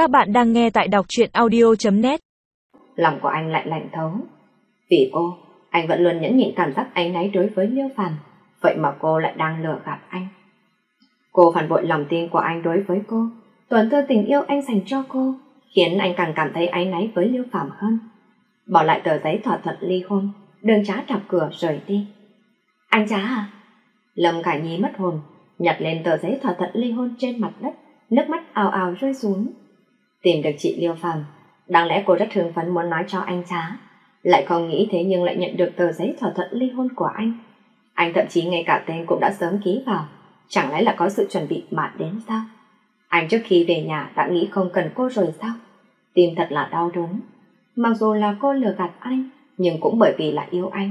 Các bạn đang nghe tại đọc truyện audio.net Lòng của anh lại lạnh thấu. Vì cô, anh vẫn luôn nhẫn nhịn cảm giác anh náy đối với Liêu Phàm, vậy mà cô lại đang lừa gạt anh. Cô phản bội lòng tin của anh đối với cô, tuần tư tình yêu anh dành cho cô, khiến anh càng cảm thấy áy náy với Liêu Phàm hơn. Bỏ lại tờ giấy thỏa thuận ly hôn, đường trá đạp cửa rời đi. Anh trá à? Lâm Khải Nhi mất hồn, nhặt lên tờ giấy thỏa thuận ly hôn trên mặt đất, nước mắt ào ào rơi xuống. Tìm được chị Liêu Phàm, đáng lẽ cô rất hưng phấn muốn nói cho anh trá, lại không nghĩ thế nhưng lại nhận được tờ giấy thỏa thuận ly hôn của anh. Anh thậm chí ngay cả tên cũng đã sớm ký vào, chẳng lẽ là có sự chuẩn bị mà đến sao? Anh trước khi về nhà đã nghĩ không cần cô rồi sao? Tim thật là đau đớn. Mặc dù là cô lừa gạt anh, nhưng cũng bởi vì là yêu anh.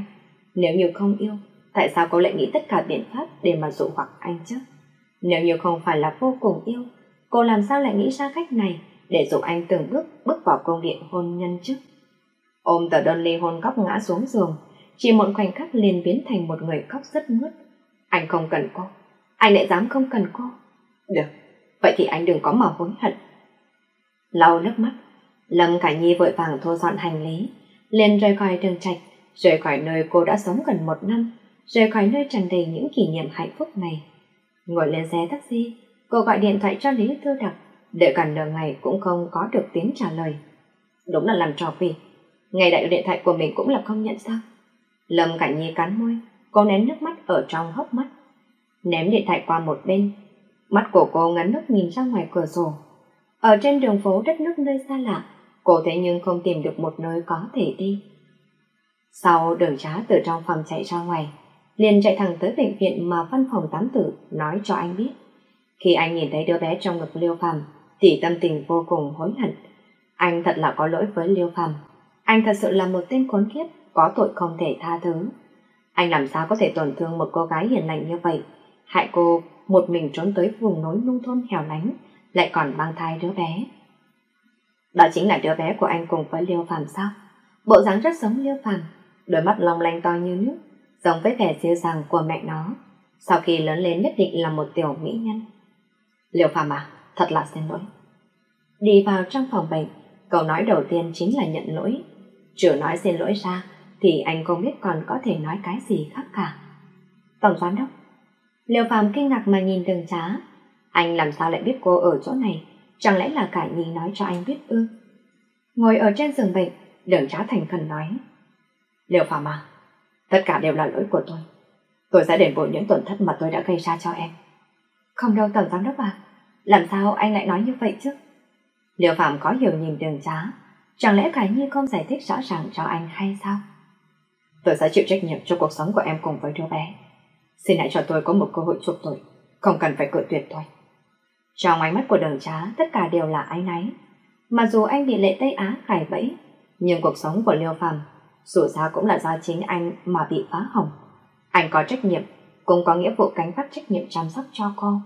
Nếu như không yêu, tại sao cô lại nghĩ tất cả biện pháp để mà dụ hoặc anh chứ? Nếu như không phải là vô cùng yêu, cô làm sao lại nghĩ ra cách này để dụ anh từng bước bước vào công điện hôn nhân chức Ôm tờ đơn ly hôn góc ngã xuống giường, chỉ một khoảnh khắc liền biến thành một người khóc rất mướt. Anh không cần cô, anh lại dám không cần cô. Được, vậy thì anh đừng có mà hối hận. Lau nước mắt, Lâm Khải Nhi vội vàng thu dọn hành lý, liền rời khỏi đường trạch, rời khỏi nơi cô đã sống gần một năm, rời khỏi nơi tràn đầy những kỷ niệm hạnh phúc này. Ngồi lên xe taxi, cô gọi điện thoại cho Lý Thư Đặc, đợi cả nửa ngày cũng không có được tiếng trả lời. Đúng là làm trò quỷ, ngay đại điện thoại của mình cũng là không nhận sao. Lâm Cảnh Nhi cắn môi, cô nén nước mắt ở trong hốc mắt. Ném điện thoại qua một bên, mắt của cô ngấn nước nhìn ra ngoài cửa sổ. Ở trên đường phố đất nước nơi xa lạ, cô thế nhưng không tìm được một nơi có thể đi. Sau đường trá từ trong phòng chạy ra ngoài, liền chạy thẳng tới bệnh viện mà văn phòng tám tử nói cho anh biết. Khi anh nhìn thấy đứa bé trong ngực Liêu Phàm, thì tâm tình vô cùng hối hận. Anh thật là có lỗi với Liêu Phàm. Anh thật sự là một tên khốn kiếp, có tội không thể tha thứ. Anh làm sao có thể tổn thương một cô gái hiền lành như vậy, hại cô một mình trốn tới vùng núi nông thôn hẻo lánh, lại còn mang thai đứa bé. Đó chính là đứa bé của anh cùng với Liêu Phàm sao? Bộ dáng rất giống Liêu Phàm, đôi mắt long lanh to như nước, giống với vẻ dịu dàng của mẹ nó. Sau khi lớn lên nhất định là một tiểu mỹ nhân. Liêu Phàm à, thật là xin lỗi. Đi vào trong phòng bệnh, câu nói đầu tiên chính là nhận lỗi. Trừ nói xin lỗi ra, thì anh không biết còn có thể nói cái gì khác cả. Tổng giám đốc, Liêu Phàm kinh ngạc mà nhìn đường trá. Anh làm sao lại biết cô ở chỗ này? Chẳng lẽ là Cải Nhi nói cho anh biết ư? Ngồi ở trên giường bệnh, đường trá thành khẩn nói. Liêu Phàm à, tất cả đều là lỗi của tôi. Tôi sẽ đền bù những tổn thất mà tôi đã gây ra cho em. Không đâu tổng giám đốc à, làm sao anh lại nói như vậy chứ? Liêu Phạm có hiểu nhìn đường trá, chẳng lẽ Khải Nhi không giải thích rõ ràng cho anh hay sao? Tôi sẽ chịu trách nhiệm cho cuộc sống của em cùng với đứa bé. Xin hãy cho tôi có một cơ hội chuộc tội, không cần phải cự tuyệt thôi. Trong ánh mắt của đường trá, tất cả đều là ái náy. Mặc dù anh bị lệ Tây Á khải bẫy, nhưng cuộc sống của Liêu Phạm dù sao cũng là do chính anh mà bị phá hỏng. Anh có trách nhiệm, cũng có nghĩa vụ cánh vác trách nhiệm chăm sóc cho cô.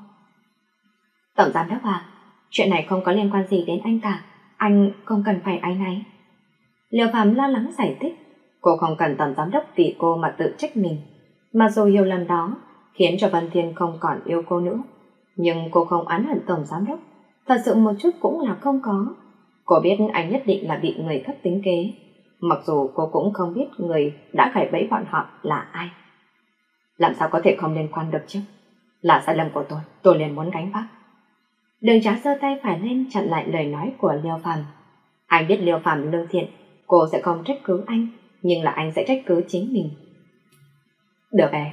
Tổng giám đốc à, chuyện này không có liên quan gì đến anh cả, anh không cần phải ái náy. Liêu Phạm lo lắng giải thích, cô không cần tổng giám đốc vì cô mà tự trách mình. Mà dù hiểu lần đó, khiến cho Văn Thiên không còn yêu cô nữa. Nhưng cô không oán hận tổng giám đốc, thật sự một chút cũng là không có. Cô biết anh nhất định là bị người thất tính kế, mặc dù cô cũng không biết người đã khải bẫy bọn họ là ai. Làm sao có thể không liên quan được chứ? Là sai lầm của tôi, tôi liền muốn gánh vác. Đường trắng giơ tay phải lên chặn lại lời nói của Liêu Phàm. Anh biết Liêu Phàm lương thiện, cô sẽ không trách cứ anh, nhưng là anh sẽ trách cứ chính mình. Được em,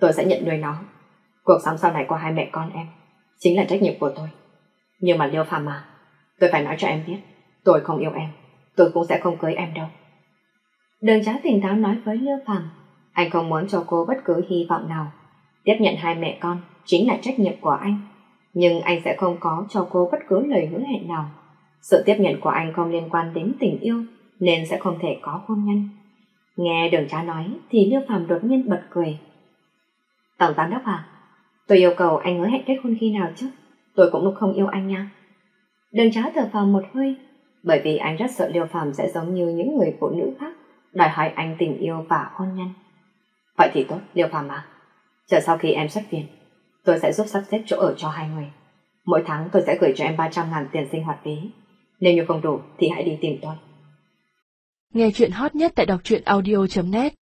tôi sẽ nhận nuôi nó. Cuộc sống sau này của hai mẹ con em chính là trách nhiệm của tôi. Nhưng mà Liêu Phàm mà, tôi phải nói cho em biết, tôi không yêu em, tôi cũng sẽ không cưới em đâu. Đường trắng tỉnh táo nói với Liêu Phàm, anh không muốn cho cô bất cứ hy vọng nào. Tiếp nhận hai mẹ con chính là trách nhiệm của anh nhưng anh sẽ không có cho cô bất cứ lời hứa hẹn nào. Sự tiếp nhận của anh không liên quan đến tình yêu, nên sẽ không thể có hôn nhân. Nghe đường trá nói thì Liêu phạm đột nhiên bật cười. Tổng giám đốc à, tôi yêu cầu anh hứa hẹn kết hôn khi nào chứ? Tôi cũng không yêu anh nha. Đường trá thở vào một hơi, bởi vì anh rất sợ Liêu phạm sẽ giống như những người phụ nữ khác, đòi hỏi anh tình yêu và hôn nhân. Vậy thì tốt, Liêu phạm à, chờ sau khi em xuất viện, tôi sẽ giúp sắp xếp chỗ ở cho hai người. Mỗi tháng tôi sẽ gửi cho em 300 ngàn tiền sinh hoạt phí. Nếu như không đủ thì hãy đi tìm tôi. Nghe chuyện hot nhất tại đọc truyện audio.net